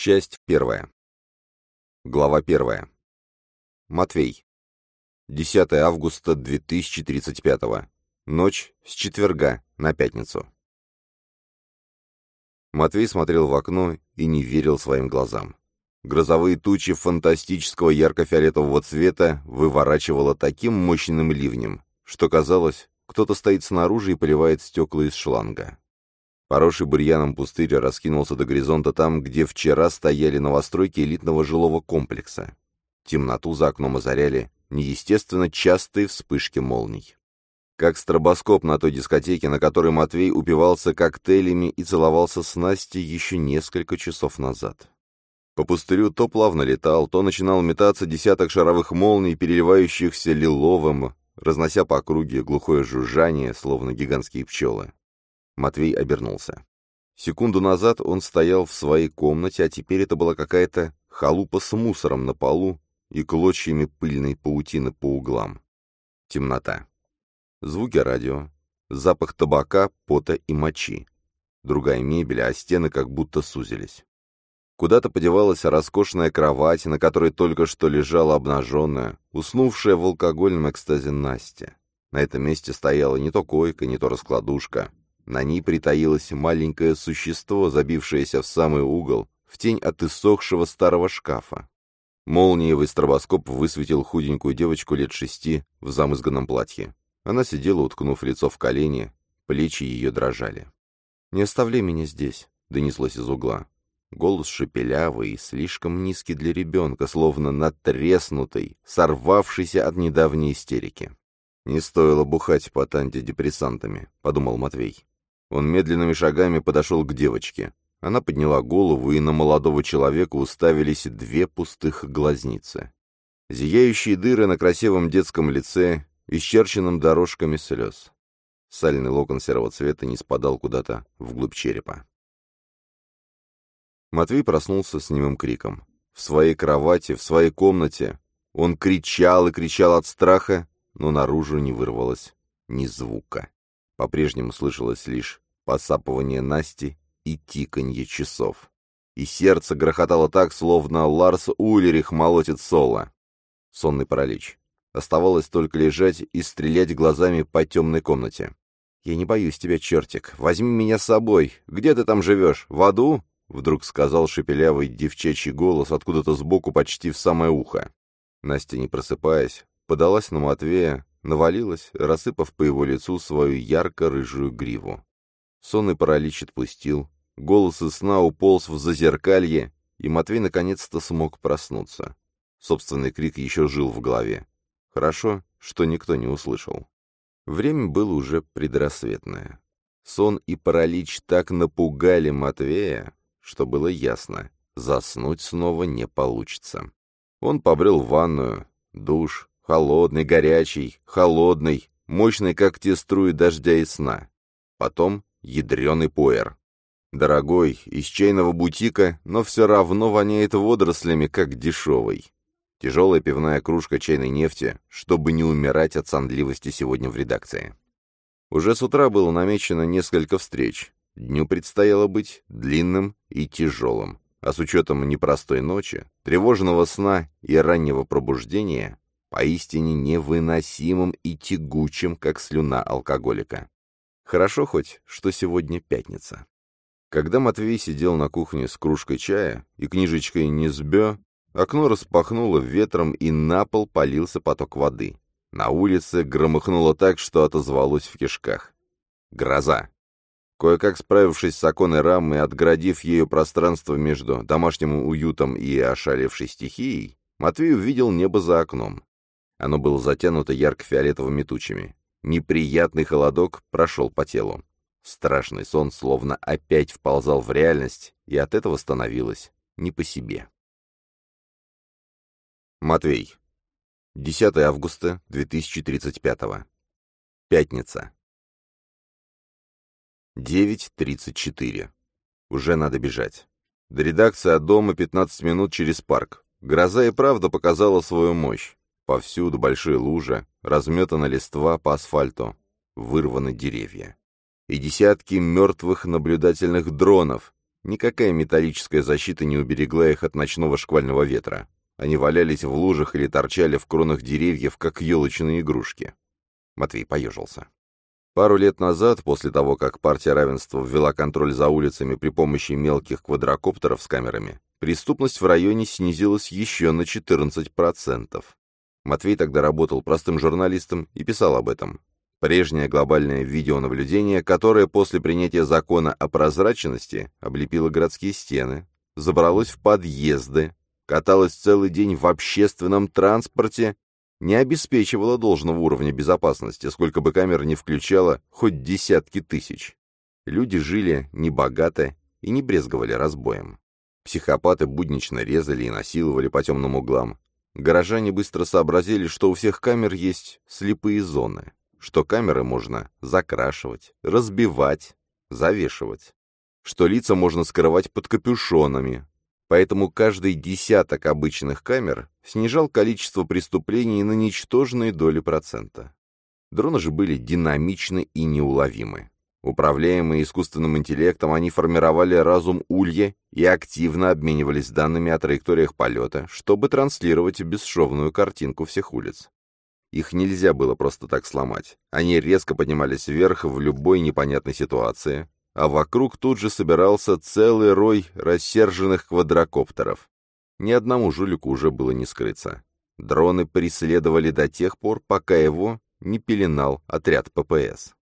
Часть первая. Глава первая. Матвей. 10 августа 2035. Ночь с четверга на пятницу. Матвей смотрел в окно и не верил своим глазам. Грозовые тучи фантастического ярко-фиолетового цвета выворачивало таким мощным ливнем, что казалось, кто-то стоит снаружи и поливает стекла из шланга. Поросший бурьяном пустырь раскинулся до горизонта там, где вчера стояли новостройки элитного жилого комплекса. Темноту за окном озаряли неестественно частые вспышки молний. Как стробоскоп на той дискотеке, на которой Матвей упивался коктейлями и целовался с Настей еще несколько часов назад. По пустырю то плавно летал, то начинал метаться десяток шаровых молний, переливающихся лиловым, разнося по округе глухое жужжание, словно гигантские пчелы. Матвей обернулся. Секунду назад он стоял в своей комнате, а теперь это была какая-то халупа с мусором на полу и клочьями пыльной паутины по углам. Темнота. Звуки радио, запах табака, пота и мочи. Другая мебель, а стены как будто сузились. Куда-то подевалась роскошная кровать, на которой только что лежала обнаженная, уснувшая в алкогольном экстазе Настя. На этом месте стояла не то койка, не то раскладушка. На ней притаилось маленькое существо, забившееся в самый угол, в тень от иссохшего старого шкафа. Молниевый стробоскоп высветил худенькую девочку лет шести в замызганном платье. Она сидела, уткнув лицо в колени, плечи ее дрожали. «Не оставляй меня здесь», — донеслось из угла. Голос шепелявый и слишком низкий для ребенка, словно натреснутый, сорвавшийся от недавней истерики. «Не стоило бухать под антидепрессантами», — подумал Матвей. Он медленными шагами подошел к девочке. Она подняла голову, и на молодого человека уставились две пустых глазницы. Зияющие дыры на красивом детском лице, исчерченным дорожками слез. Сальный локон серого цвета не спадал куда-то вглубь черепа. Матвей проснулся с немым криком. В своей кровати, в своей комнате. Он кричал и кричал от страха, но наружу не вырвалось ни звука. По-прежнему слышалось лишь посапывание Насти и тиканье часов. И сердце грохотало так, словно Ларс Ульрих молотит соло. Сонный паралич. Оставалось только лежать и стрелять глазами по темной комнате. «Я не боюсь тебя, чертик. Возьми меня с собой. Где ты там живешь? В аду?» Вдруг сказал шепелявый девчачий голос откуда-то сбоку почти в самое ухо. Настя, не просыпаясь, подалась на Матвея, навалилась, рассыпав по его лицу свою ярко-рыжую гриву. Сонный паралич отпустил, голос из сна уполз в зазеркалье, и Матвей наконец-то смог проснуться. Собственный крик еще жил в голове. Хорошо, что никто не услышал. Время было уже предрассветное. Сон и паралич так напугали Матвея, что было ясно, заснуть снова не получится. Он побрел в ванную, душ, Холодный, горячий, холодный, мощный, как те струи дождя и сна. Потом ядреный пуэр. Дорогой, из чайного бутика, но все равно воняет водорослями, как дешевый. Тяжелая пивная кружка чайной нефти, чтобы не умирать от сонливости сегодня в редакции. Уже с утра было намечено несколько встреч. Дню предстояло быть длинным и тяжелым. А с учетом непростой ночи, тревожного сна и раннего пробуждения, поистине невыносимым и тягучим, как слюна алкоголика. Хорошо хоть, что сегодня пятница. Когда Матвей сидел на кухне с кружкой чая и книжечкой «Низбё», окно распахнуло ветром, и на пол полился поток воды. На улице громыхнуло так, что отозвалось в кишках. Гроза. Кое-как справившись с оконной рамой, отгородив ею пространство между домашним уютом и ошалевшей стихией, Матвей увидел небо за окном. Оно было затянуто ярко-фиолетовыми тучами. Неприятный холодок прошел по телу. Страшный сон словно опять вползал в реальность, и от этого становилось не по себе. Матвей. 10 августа 2035. Пятница. 9.34. Уже надо бежать. До редакции от дома 15 минут через парк. Гроза и правда показала свою мощь. Повсюду большие лужи, разметана листва по асфальту, вырваны деревья. И десятки мертвых наблюдательных дронов, Никакая металлическая защита не уберегла их от ночного шквального ветра. Они валялись в лужах или торчали в кронах деревьев, как елочные игрушки. Матвей поежился. Пару лет назад, после того, как партия равенства ввела контроль за улицами при помощи мелких квадрокоптеров с камерами, преступность в районе снизилась еще на 14%. Матвей тогда работал простым журналистом и писал об этом. Прежнее глобальное видеонаблюдение, которое после принятия закона о прозрачности облепило городские стены, забралось в подъезды, каталось целый день в общественном транспорте, не обеспечивало должного уровня безопасности, сколько бы камер не включало, хоть десятки тысяч. Люди жили небогато и не брезговали разбоем. Психопаты буднично резали и насиловали по темным углам. Горожане быстро сообразили, что у всех камер есть слепые зоны что камеры можно закрашивать, разбивать, завешивать, что лица можно скрывать под капюшонами, поэтому каждый десяток обычных камер снижал количество преступлений на ничтожные доли процента. Дроны же были динамичны и неуловимы. Управляемые искусственным интеллектом, они формировали разум улья и активно обменивались данными о траекториях полета, чтобы транслировать бесшовную картинку всех улиц. Их нельзя было просто так сломать. Они резко поднимались вверх в любой непонятной ситуации, а вокруг тут же собирался целый рой рассерженных квадрокоптеров. Ни одному жулику уже было не скрыться. Дроны преследовали до тех пор, пока его не пеленал отряд ППС.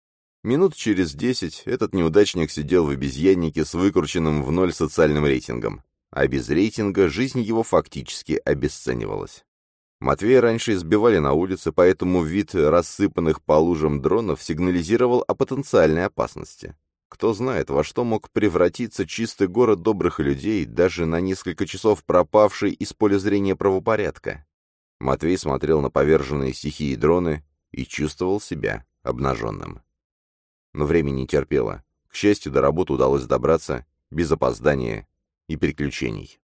Минут через десять этот неудачник сидел в обезьяннике с выкрученным в ноль социальным рейтингом, а без рейтинга жизнь его фактически обесценивалась. Матвея раньше избивали на улице, поэтому вид рассыпанных по лужам дронов сигнализировал о потенциальной опасности. Кто знает, во что мог превратиться чистый город добрых людей, даже на несколько часов пропавший из поля зрения правопорядка. Матвей смотрел на поверженные стихии дроны и чувствовал себя обнаженным. Но время не терпело. К счастью, до работы удалось добраться без опоздания и приключений.